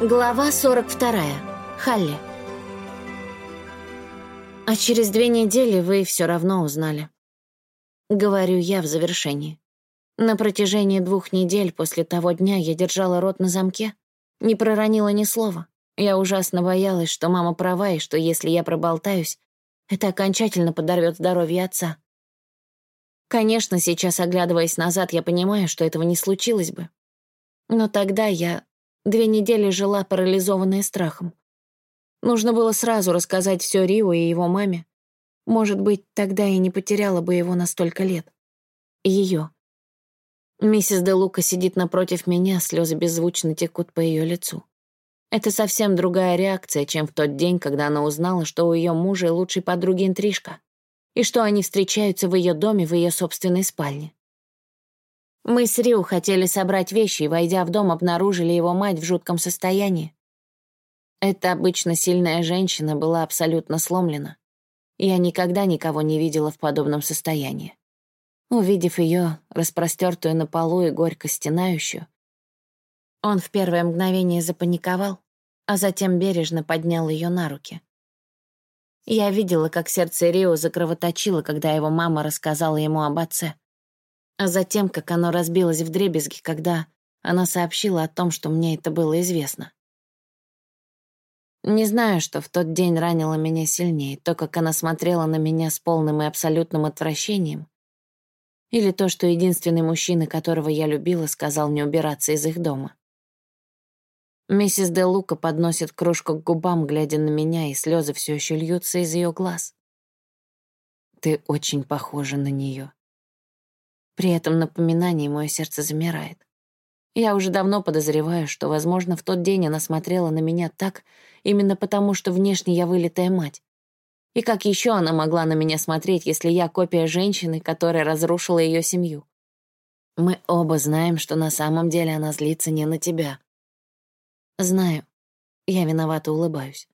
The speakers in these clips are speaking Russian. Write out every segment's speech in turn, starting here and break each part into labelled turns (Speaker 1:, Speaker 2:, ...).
Speaker 1: Глава 42. Халли. А через две недели вы все равно узнали. Говорю я в завершении. На протяжении двух недель после того дня я держала рот на замке, не проронила ни слова. Я ужасно боялась, что мама права, и что если я проболтаюсь, это окончательно подорвет здоровье отца. Конечно, сейчас, оглядываясь назад, я понимаю, что этого не случилось бы. Но тогда я Две недели жила, парализованная страхом. Нужно было сразу рассказать все Рио и его маме. Может быть, тогда и не потеряла бы его на столько лет. Ее. Миссис де Лука сидит напротив меня, слезы беззвучно текут по ее лицу. Это совсем другая реакция, чем в тот день, когда она узнала, что у ее мужа и лучшей подруги интрижка, и что они встречаются в ее доме в ее собственной спальне. Мы с Риу хотели собрать вещи и, войдя в дом, обнаружили его мать в жутком состоянии. Эта обычно сильная женщина была абсолютно сломлена. Я никогда никого не видела в подобном состоянии. Увидев ее, распростертую на полу и горько стенающую, он в первое мгновение запаниковал, а затем бережно поднял ее на руки. Я видела, как сердце Рио закровоточило, когда его мама рассказала ему об отце а затем, как оно разбилось в дребезги, когда она сообщила о том, что мне это было известно. Не знаю, что в тот день ранило меня сильнее, то, как она смотрела на меня с полным и абсолютным отвращением, или то, что единственный мужчина, которого я любила, сказал не убираться из их дома. Миссис де Лука подносит кружку к губам, глядя на меня, и слезы все еще льются из ее глаз. Ты очень похожа на нее. При этом напоминании мое сердце замирает. Я уже давно подозреваю, что, возможно, в тот день она смотрела на меня так, именно потому, что внешне я вылитая мать. И как еще она могла на меня смотреть, если я копия женщины, которая разрушила ее семью? Мы оба знаем, что на самом деле она злится не на тебя. Знаю. Я виновато улыбаюсь.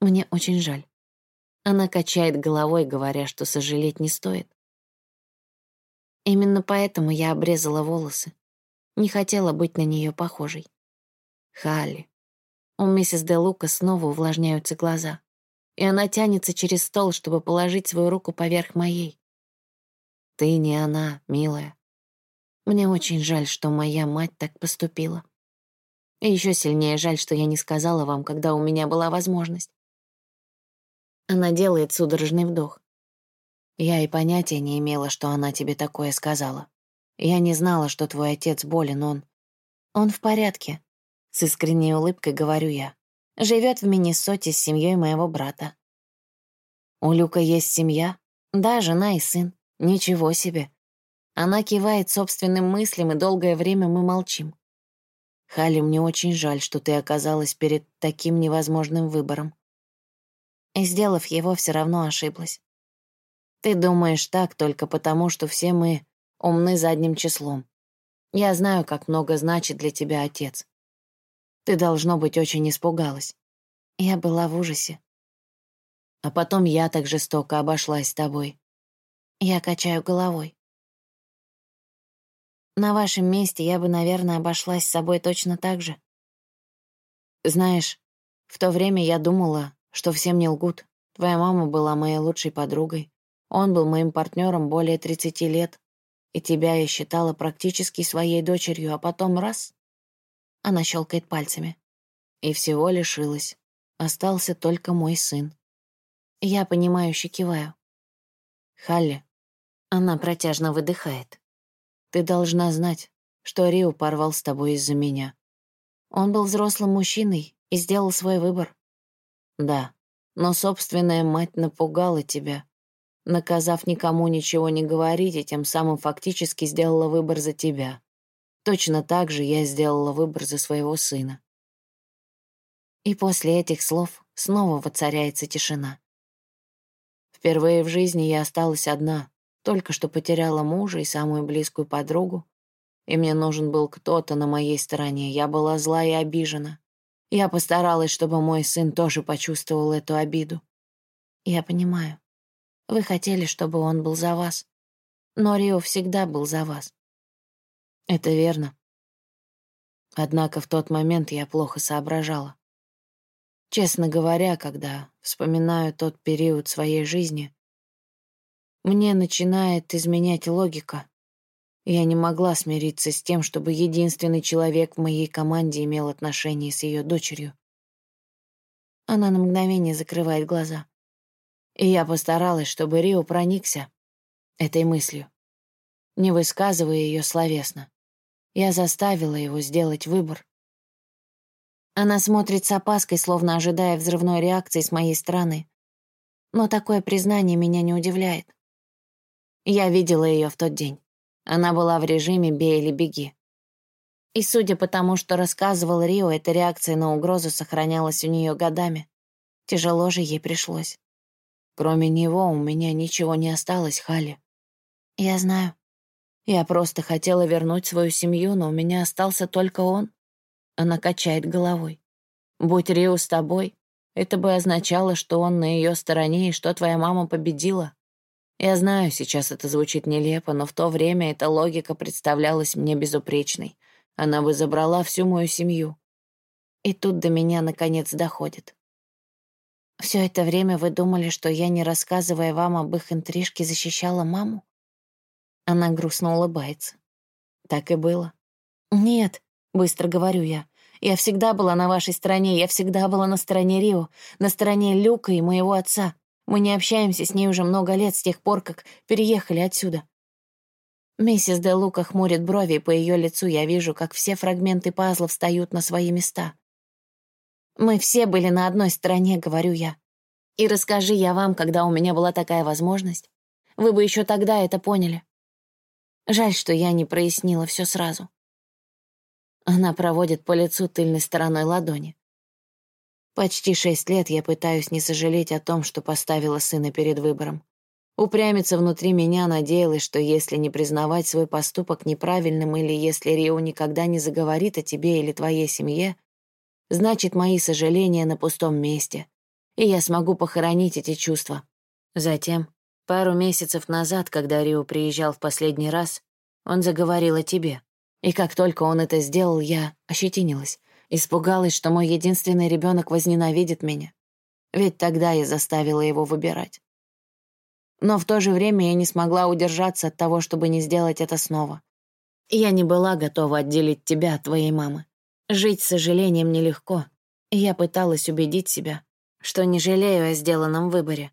Speaker 1: Мне очень жаль. Она качает головой, говоря, что сожалеть не стоит. Именно поэтому я обрезала волосы. Не хотела быть на нее похожей. Халли. У миссис де Лука снова увлажняются глаза, и она тянется через стол, чтобы положить свою руку поверх моей. Ты не она, милая. Мне очень жаль, что моя мать так поступила. И еще сильнее жаль, что я не сказала вам, когда у меня была возможность. Она делает судорожный вдох. Я и понятия не имела, что она тебе такое сказала. Я не знала, что твой отец болен, он... Он в порядке. С искренней улыбкой говорю я. Живет в Миннесоте с семьей моего брата. У Люка есть семья? Да, жена и сын. Ничего себе. Она кивает собственным мыслям, и долгое время мы молчим. Халли, мне очень жаль, что ты оказалась перед таким невозможным выбором. И, сделав его, все равно ошиблась. Ты думаешь так только потому, что все мы умны задним числом. Я знаю, как много значит для тебя отец. Ты, должно быть, очень испугалась. Я была в ужасе. А потом я так жестоко обошлась с тобой. Я качаю головой. На вашем месте я бы, наверное, обошлась с собой точно так же. Знаешь, в то время я думала, что всем не лгут. Твоя мама была моей лучшей подругой. Он был моим партнером более 30 лет, и тебя я считала практически своей дочерью, а потом раз — она щелкает пальцами. И всего лишилась. Остался только мой сын. Я понимающе киваю. Халли. Она протяжно выдыхает. Ты должна знать, что Рио порвал с тобой из-за меня. Он был взрослым мужчиной и сделал свой выбор. Да, но собственная мать напугала тебя, наказав никому ничего не говорить, и тем самым фактически сделала выбор за тебя. Точно так же я сделала выбор за своего сына. И после этих слов снова воцаряется тишина. Впервые в жизни я осталась одна, только что потеряла мужа и самую близкую подругу, и мне нужен был кто-то на моей стороне. Я была зла и обижена. Я постаралась, чтобы мой сын тоже почувствовал эту обиду. Я понимаю. Вы хотели, чтобы он был за вас. Но Рио всегда был за вас. Это верно. Однако в тот момент я плохо соображала. Честно говоря, когда вспоминаю тот период своей жизни, мне начинает изменять логика. Я не могла смириться с тем, чтобы единственный человек в моей команде имел отношение с ее дочерью. Она на мгновение закрывает глаза. И я постаралась, чтобы Рио проникся этой мыслью, не высказывая ее словесно. Я заставила его сделать выбор. Она смотрит с опаской, словно ожидая взрывной реакции с моей стороны. Но такое признание меня не удивляет. Я видела ее в тот день. Она была в режиме «бей или беги». И судя по тому, что рассказывал Рио, эта реакция на угрозу сохранялась у нее годами. Тяжело же ей пришлось. Кроме него у меня ничего не осталось, Хали. Я знаю. Я просто хотела вернуть свою семью, но у меня остался только он. Она качает головой. Будь Рио с тобой, это бы означало, что он на ее стороне и что твоя мама победила. Я знаю, сейчас это звучит нелепо, но в то время эта логика представлялась мне безупречной. Она бы забрала всю мою семью. И тут до меня наконец доходит. Все это время вы думали, что я, не рассказывая вам об их интрижке, защищала маму? Она грустно улыбается. Так и было. Нет, быстро говорю я. Я всегда была на вашей стороне, я всегда была на стороне Рио, на стороне Люка и моего отца. Мы не общаемся с ней уже много лет, с тех пор, как переехали отсюда. Миссис де Лука хмурит брови, и по ее лицу я вижу, как все фрагменты пазла встают на свои места. «Мы все были на одной стороне», — говорю я. «И расскажи я вам, когда у меня была такая возможность. Вы бы еще тогда это поняли. Жаль, что я не прояснила все сразу». Она проводит по лицу тыльной стороной ладони. Почти шесть лет я пытаюсь не сожалеть о том, что поставила сына перед выбором. Упрямиться внутри меня надеялась, что если не признавать свой поступок неправильным или если Рио никогда не заговорит о тебе или твоей семье, значит, мои сожаления на пустом месте, и я смогу похоронить эти чувства. Затем, пару месяцев назад, когда Рио приезжал в последний раз, он заговорил о тебе. И как только он это сделал, я ощетинилась. Испугалась, что мой единственный ребенок возненавидит меня. Ведь тогда я заставила его выбирать. Но в то же время я не смогла удержаться от того, чтобы не сделать это снова. Я не была готова отделить тебя от твоей мамы. Жить с сожалением нелегко. Я пыталась убедить себя, что не жалею о сделанном выборе.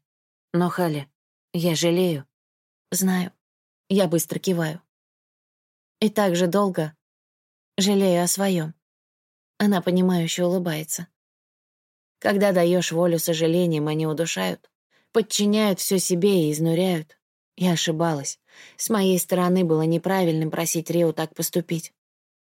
Speaker 1: Но, Хали, я жалею. Знаю. Я быстро киваю. И так же долго жалею о своем. Она понимающе улыбается. Когда даешь волю сожалениям, они удушают, подчиняют все себе и изнуряют. Я ошибалась. С моей стороны было неправильным просить Рио так поступить.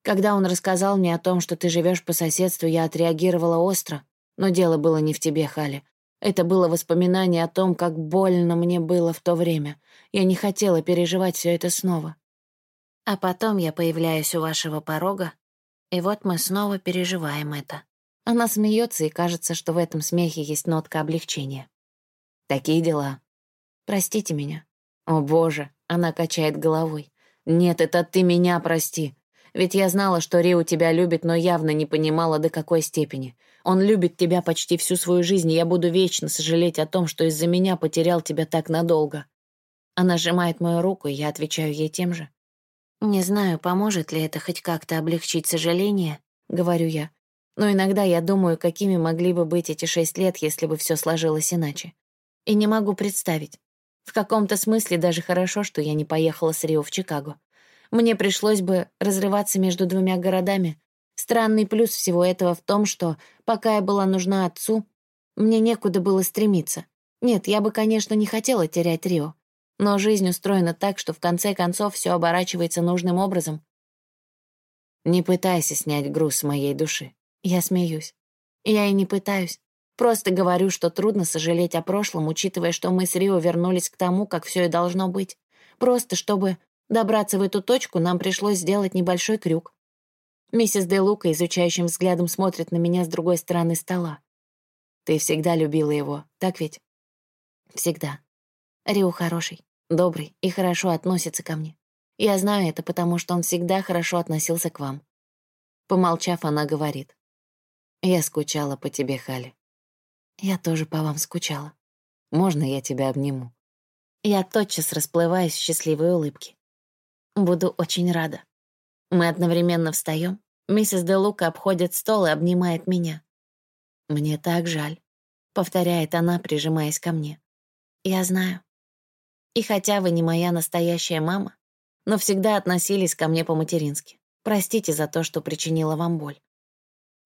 Speaker 1: Когда он рассказал мне о том, что ты живешь по соседству, я отреагировала остро, но дело было не в тебе, Хали. Это было воспоминание о том, как больно мне было в то время. Я не хотела переживать все это снова. А потом я появляюсь у вашего порога и вот мы снова переживаем это. Она смеется, и кажется, что в этом смехе есть нотка облегчения. Такие дела. Простите меня. О, боже, она качает головой. Нет, это ты меня прости. Ведь я знала, что Рио тебя любит, но явно не понимала, до какой степени. Он любит тебя почти всю свою жизнь, и я буду вечно сожалеть о том, что из-за меня потерял тебя так надолго. Она сжимает мою руку, и я отвечаю ей тем же. «Не знаю, поможет ли это хоть как-то облегчить сожаление», — говорю я. «Но иногда я думаю, какими могли бы быть эти шесть лет, если бы все сложилось иначе. И не могу представить. В каком-то смысле даже хорошо, что я не поехала с Рио в Чикаго. Мне пришлось бы разрываться между двумя городами. Странный плюс всего этого в том, что, пока я была нужна отцу, мне некуда было стремиться. Нет, я бы, конечно, не хотела терять Рио. Но жизнь устроена так, что в конце концов все оборачивается нужным образом. Не пытайся снять груз с моей души. Я смеюсь. Я и не пытаюсь. Просто говорю, что трудно сожалеть о прошлом, учитывая, что мы с Рио вернулись к тому, как все и должно быть. Просто чтобы добраться в эту точку, нам пришлось сделать небольшой крюк. Миссис Де Лука изучающим взглядом смотрит на меня с другой стороны стола. Ты всегда любила его, так ведь? Всегда. Рио хороший, добрый и хорошо относится ко мне. Я знаю это, потому что он всегда хорошо относился к вам. Помолчав, она говорит. «Я скучала по тебе, Хали». «Я тоже по вам скучала. Можно я тебя обниму?» Я тотчас расплываюсь в счастливой улыбке. Буду очень рада. Мы одновременно встаем. Миссис Де Лука обходит стол и обнимает меня. «Мне так жаль», — повторяет она, прижимаясь ко мне. «Я знаю. И хотя вы не моя настоящая мама, но всегда относились ко мне по-матерински. Простите за то, что причинила вам боль».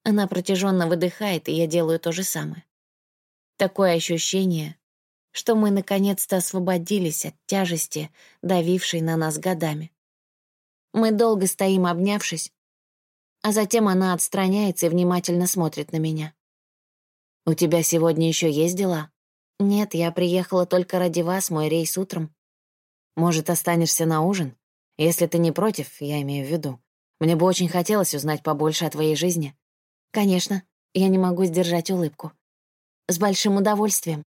Speaker 1: Она протяженно выдыхает, и я делаю то же самое. Такое ощущение, что мы наконец-то освободились от тяжести, давившей на нас годами. Мы долго стоим, обнявшись, а затем она отстраняется и внимательно смотрит на меня. «У тебя сегодня еще есть дела?» «Нет, я приехала только ради вас, мой рейс утром». «Может, останешься на ужин? Если ты не против, я имею в виду. Мне бы очень хотелось узнать побольше о твоей жизни». «Конечно, я не могу сдержать улыбку». «С большим удовольствием».